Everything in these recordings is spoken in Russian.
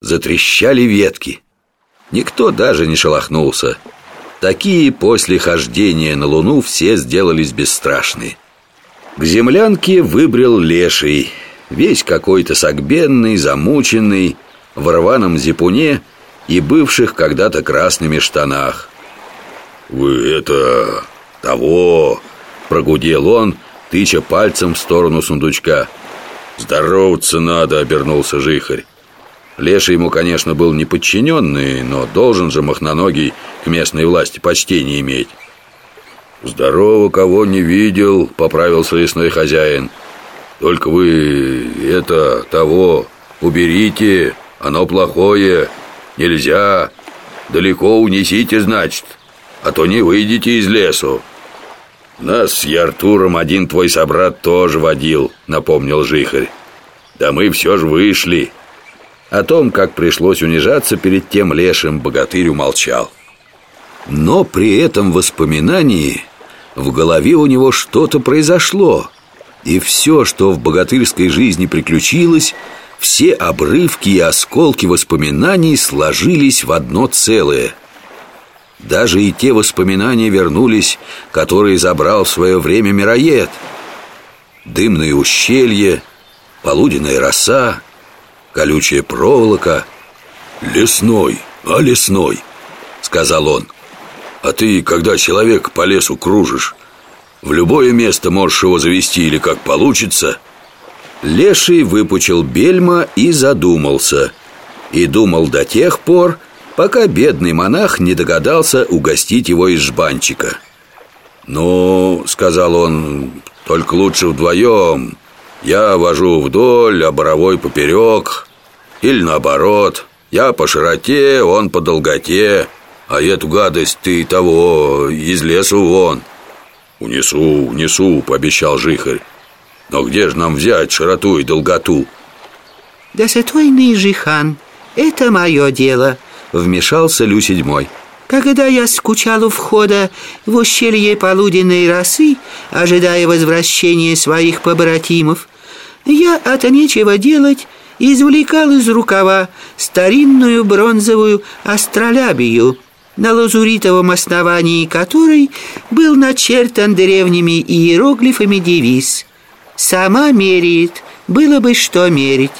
Затрещали ветки. Никто даже не шелохнулся. Такие после хождения на Луну все сделались бесстрашные. К землянке выбрел леший, весь какой-то согбенный, замученный, в рваном зипуне и бывших когда-то красными штанах. «Вы это... того...» — прогудел он, тыча пальцем в сторону сундучка. «Здороваться надо», — обернулся жихарь. Леша ему, конечно, был не подчиненный, но должен же махноногий к местной власти почтение иметь. «Здорово, кого не видел», — поправился лесной хозяин. «Только вы это, того, уберите, оно плохое, нельзя, далеко унесите, значит, а то не выйдете из лесу». «Нас с Яртуром один твой собрат тоже водил», — напомнил Жихарь. «Да мы все же вышли». О том, как пришлось унижаться перед тем лешим, богатырь умолчал. Но при этом воспоминании в голове у него что-то произошло, и все, что в богатырской жизни приключилось, все обрывки и осколки воспоминаний сложились в одно целое. Даже и те воспоминания вернулись, которые забрал в свое время мироед. Дымные ущелья, полуденная роса, колючая проволока. «Лесной, а лесной», — сказал он. «А ты, когда человек по лесу кружишь, в любое место можешь его завести или как получится». Леший выпучил бельма и задумался. И думал до тех пор, пока бедный монах не догадался угостить его из жбанчика. «Ну, — сказал он, — только лучше вдвоем. Я вожу вдоль, а боровой поперек. Или наоборот, я по широте, он по долготе, а эту гадость ты того из лесу вон. Унесу, унесу, пообещал Жихарь. Но где же нам взять широту и долготу? Достойный Жихан, это мое дело, вмешался Лю седьмой. Когда я скучал у входа в ущелье полуденной росы, ожидая возвращения своих побратимов, я от нечего делать извлекал из рукава старинную бронзовую астролябию, на лазуритовом основании которой был начертан древними иероглифами девиз «Сама меряет, было бы что мерить».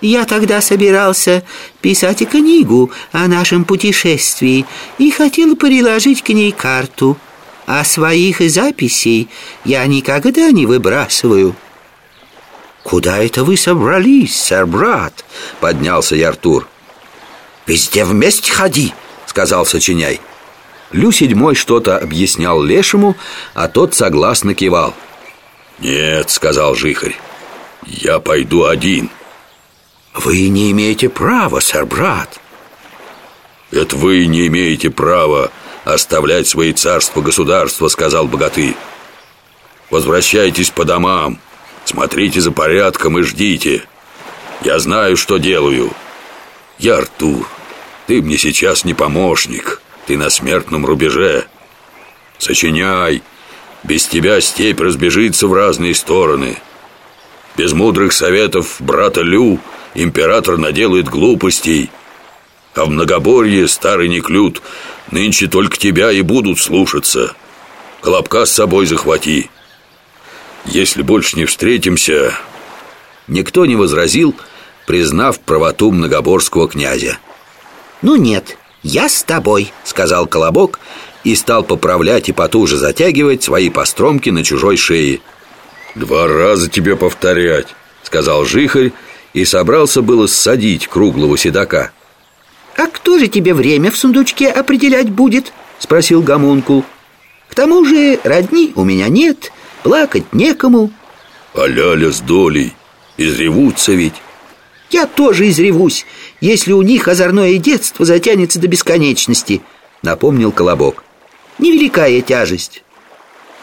Я тогда собирался писать книгу о нашем путешествии и хотел приложить к ней карту, а своих записей я никогда не выбрасываю. «Куда это вы собрались, сэр-брат?» — поднялся я Артур. «Везде вместе ходи», — сказал Сочиняй. Лю седьмой что-то объяснял Лешему, а тот согласно кивал. «Нет», — сказал Жихарь, — «я пойду один». «Вы не имеете права, сэр-брат». «Это вы не имеете права оставлять свои царства-государства», — сказал богатырь. «Возвращайтесь по домам». Смотрите за порядком и ждите. Я знаю, что делаю. Я Артур. Ты мне сейчас не помощник. Ты на смертном рубеже. Сочиняй. Без тебя степь разбежится в разные стороны. Без мудрых советов брата Лю император наделает глупостей. А в многоборье старый Неклюд нынче только тебя и будут слушаться. Колобка с собой захвати. Если больше не встретимся...» Никто не возразил, признав правоту многоборского князя. «Ну нет, я с тобой», — сказал Колобок и стал поправлять и потуже затягивать свои постромки на чужой шее. «Два раза тебе повторять», — сказал Жихарь и собрался было ссадить круглого седока. «А кто же тебе время в сундучке определять будет?» — спросил Гомункул. «К тому же родни у меня нет, Плакать некому. А ляля с долей Изревутся ведь. Я тоже изревусь Если у них озорное детство затянется до бесконечности Напомнил Колобок. Невеликая тяжесть.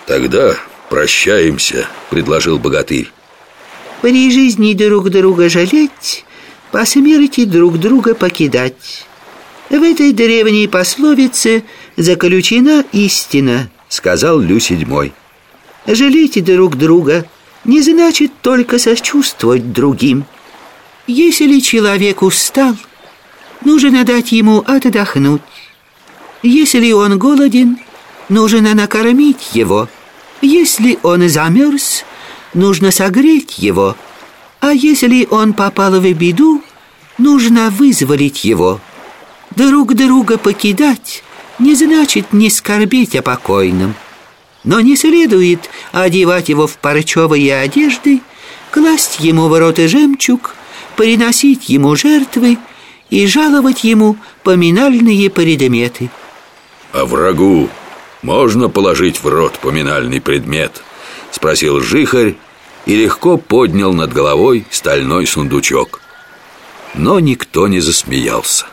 Тогда прощаемся Предложил богатырь. При жизни друг друга жалеть По смерти друг друга покидать. В этой древней пословице Заключена истина Сказал Лю седьмой Жалейте друг друга не значит только сочувствовать другим. Если человек устал, нужно дать ему отдохнуть. Если он голоден, нужно накормить его. Если он замерз, нужно согреть его. А если он попал в беду, нужно вызволить его. Друг друга покидать не значит не скорбеть о покойном. Но не следует одевать его в парчевые одежды, класть ему в рот жемчуг, приносить ему жертвы и жаловать ему поминальные предметы. А врагу можно положить в рот поминальный предмет? Спросил жихарь и легко поднял над головой стальной сундучок. Но никто не засмеялся.